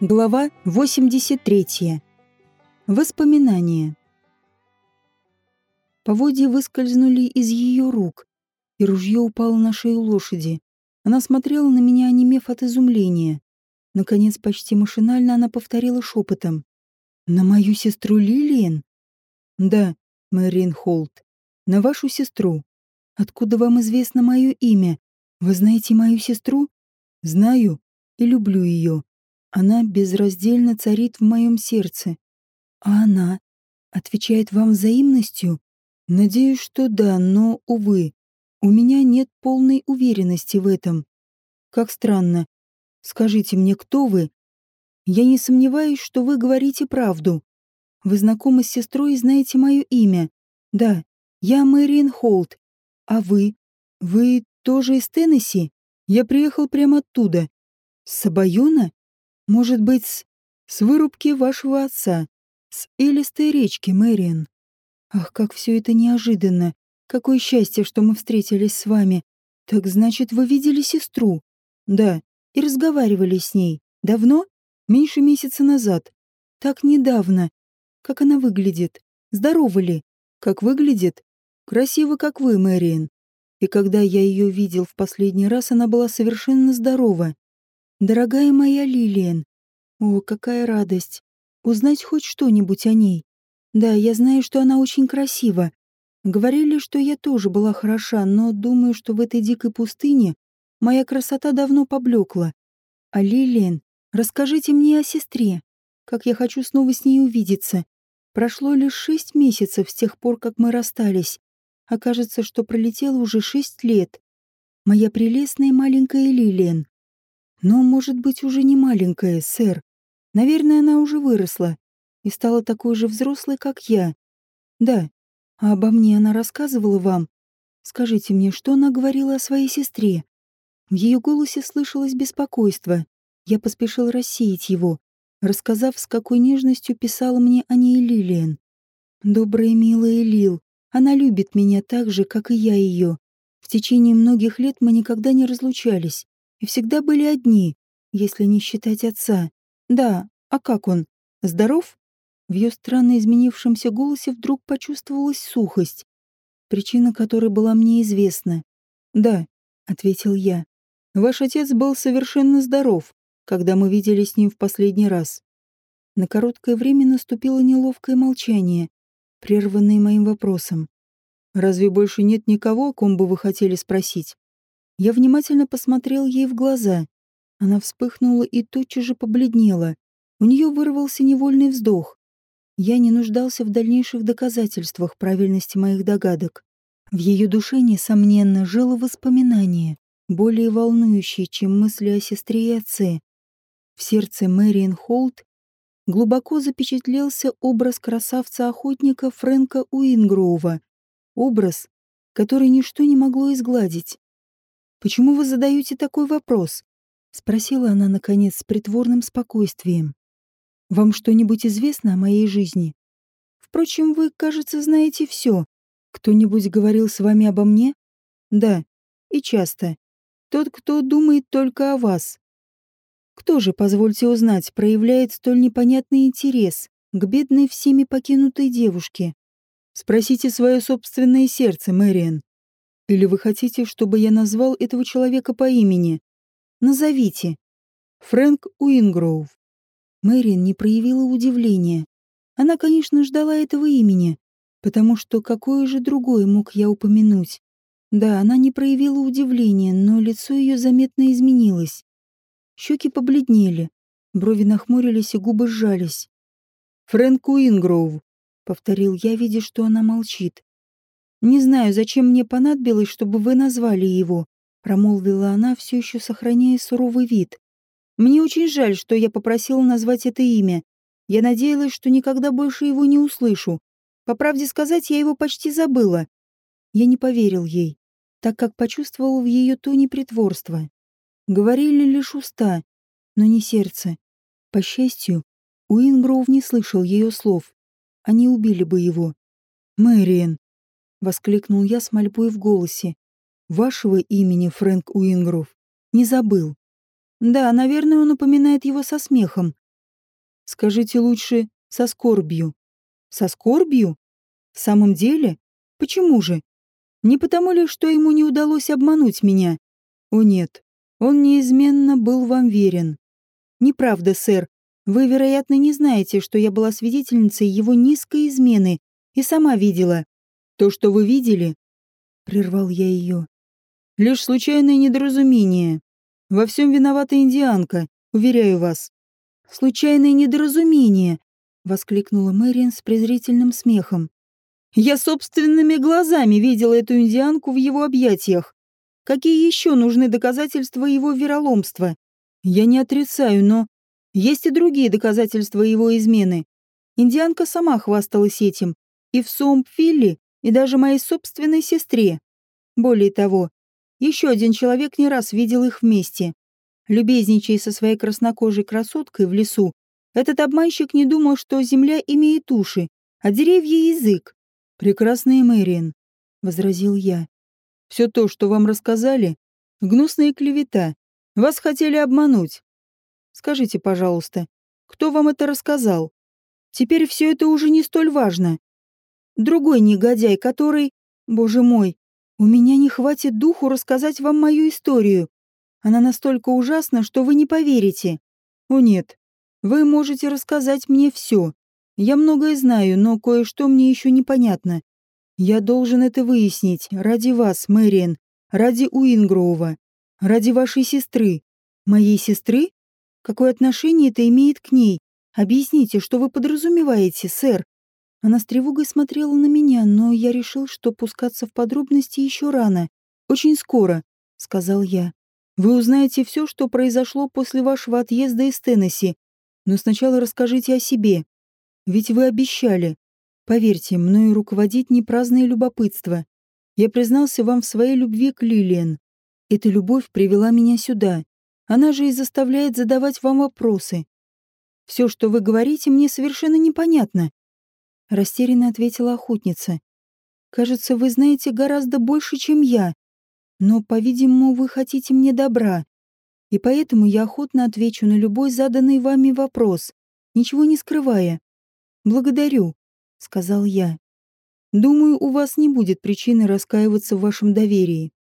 Глава 83. Воспоминания. Поводья выскользнули из ее рук, и ружье упало на шею лошади. Она смотрела на меня, онемев от изумления. Наконец, почти машинально она повторила шепотом. «На мою сестру Лилиен?» «Да, Мэрин Холт. На вашу сестру. Откуда вам известно мое имя? Вы знаете мою сестру?» «Знаю и люблю ее. Она безраздельно царит в моем сердце. А она отвечает вам взаимностью? Надеюсь, что да, но, увы, у меня нет полной уверенности в этом. Как странно. Скажите мне, кто вы? Я не сомневаюсь, что вы говорите правду. Вы знакомы с сестрой и знаете мое имя. Да, я Мэриэн Холт. А вы? Вы тоже из Теннесси? Я приехал прямо оттуда. С Сабайона? Может быть, с, вырубки вашего отца, с элистой речки, Мэриан. Ах, как все это неожиданно. Какое счастье, что мы встретились с вами. Так значит, вы видели сестру? Да, и разговаривали с ней. Давно? Меньше месяца назад. Так недавно. Как она выглядит? Здорова ли? Как выглядит? Красиво, как вы, Мэриан. И когда я ее видел в последний раз, она была совершенно здорова. Дорогая моя Лилиан, о, какая радость. Узнать хоть что-нибудь о ней. Да, я знаю, что она очень красива. Говорили, что я тоже была хороша, но думаю, что в этой дикой пустыне моя красота давно поблекла. А Лилиан, расскажите мне о сестре. Как я хочу снова с ней увидеться. Прошло лишь шесть месяцев с тех пор, как мы расстались. Окажется, что пролетело уже шесть лет. Моя прелестная маленькая Лилиан. Но, может быть, уже не маленькая, сэр. Наверное, она уже выросла и стала такой же взрослой, как я. Да. А обо мне она рассказывала вам? Скажите мне, что она говорила о своей сестре? В ее голосе слышалось беспокойство. Я поспешил рассеять его, рассказав, с какой нежностью писала мне о ней Лилиан. Добрая, милая Лил, она любит меня так же, как и я ее. В течение многих лет мы никогда не разлучались и всегда были одни, если не считать отца. Да, а как он? Здоров? В ее странно изменившемся голосе вдруг почувствовалась сухость, причина которой была мне известна. «Да», — ответил я, — «ваш отец был совершенно здоров, когда мы виделись с ним в последний раз». На короткое время наступило неловкое молчание, прерванное моим вопросом. «Разве больше нет никого, о ком бы вы хотели спросить?» Я внимательно посмотрел ей в глаза. Она вспыхнула и тотчас же побледнела. У нее вырвался невольный вздох. Я не нуждался в дальнейших доказательствах правильности моих догадок. В ее душе, несомненно, жило воспоминание, более волнующее, чем мысли о сестре и отце. В сердце Мэриэн Холт глубоко запечатлелся образ красавца-охотника Фрэнка Уингроува, образ, который ничто не могло изгладить. «Почему вы задаете такой вопрос?» — спросила она, наконец, с притворным спокойствием. «Вам что-нибудь известно о моей жизни? Впрочем, вы, кажется, знаете все. Кто-нибудь говорил с вами обо мне? Да, и часто. Тот, кто думает только о вас. Кто же, позвольте узнать, проявляет столь непонятный интерес к бедной всеми покинутой девушке? Спросите свое собственное сердце, Мэриан. Или вы хотите, чтобы я назвал этого человека по имени? Назовите. Фрэнк Уингроув. Мэрин не проявила удивления. Она, конечно, ждала этого имени, потому что какое же другое мог я упомянуть? Да, она не проявила удивления, но лицо ее заметно изменилось. Щеки побледнели, брови нахмурились и губы сжались. «Фрэнк Уингроув», — повторил я, видя, что она молчит. «Не знаю, зачем мне понадобилось, чтобы вы назвали его», — промолвила она, все еще сохраняя суровый вид. «Мне очень жаль, что я попросила назвать это имя. Я надеялась, что никогда больше его не услышу. По правде сказать, я его почти забыла». Я не поверил ей, так как почувствовал в ее тоне притворство. Говорили лишь уста, но не сердце. По счастью, Уингроув не слышал ее слов. Они убили бы его. «Мэриэн», Воскликнул я с мольбой в голосе. Вашего имени, Фрэнк Уингров, не забыл. Да, наверное, он упоминает его со смехом, Скажите лучше со скорбью. Со скорбью? В самом деле? Почему же? Не потому ли, что ему не удалось обмануть меня? О нет, он неизменно был вам верен. Неправда, сэр. Вы, вероятно, не знаете, что я была свидетельницей его низкой измены и сама видела. То, что вы видели, прервал я ее. Лишь случайное недоразумение. Во всем виновата индианка, уверяю вас. Случайное недоразумение, воскликнула Мэриан с презрительным смехом. Я собственными глазами видела эту индианку в его объятиях. Какие еще нужны доказательства его вероломства? Я не отрицаю, но есть и другие доказательства его измены. Индианка сама хвасталась этим. И в Сомпфилле, и даже моей собственной сестре. Более того, еще один человек не раз видел их вместе. Любезничая со своей краснокожей красоткой в лесу, этот обманщик не думал, что земля имеет уши, а деревья — язык. «Прекрасная Мэриан», — возразил я. «Все то, что вам рассказали, — гнусная клевета. Вас хотели обмануть. Скажите, пожалуйста, кто вам это рассказал? Теперь все это уже не столь важно. Другой негодяй, который... Боже мой, у меня не хватит духу рассказать вам мою историю. Она настолько ужасна, что вы не поверите. О нет, вы можете рассказать мне все. Я многое знаю, но кое-что мне еще непонятно. Я должен это выяснить ради вас, Мэриэн, ради Уингроува, ради вашей сестры. Моей сестры? Какое отношение это имеет к ней? Объясните, что вы подразумеваете, сэр. Она с тревогой смотрела на меня, но я решил, что пускаться в подробности еще рано. «Очень скоро», — сказал я. «Вы узнаете все, что произошло после вашего отъезда из Теннесси, но сначала расскажите о себе. Ведь вы обещали. Поверьте, мною руководит не праздное любопытство. Я признался вам в своей любви к Лилиан. Эта любовь привела меня сюда. Она же и заставляет задавать вам вопросы. Все, что вы говорите, мне совершенно непонятно. Растерянно ответила охотница. «Кажется, вы знаете гораздо больше, чем я. Но, по-видимому, вы хотите мне добра. И поэтому я охотно отвечу на любой заданный вами вопрос, ничего не скрывая. Благодарю», — сказал я. «Думаю, у вас не будет причины раскаиваться в вашем доверии».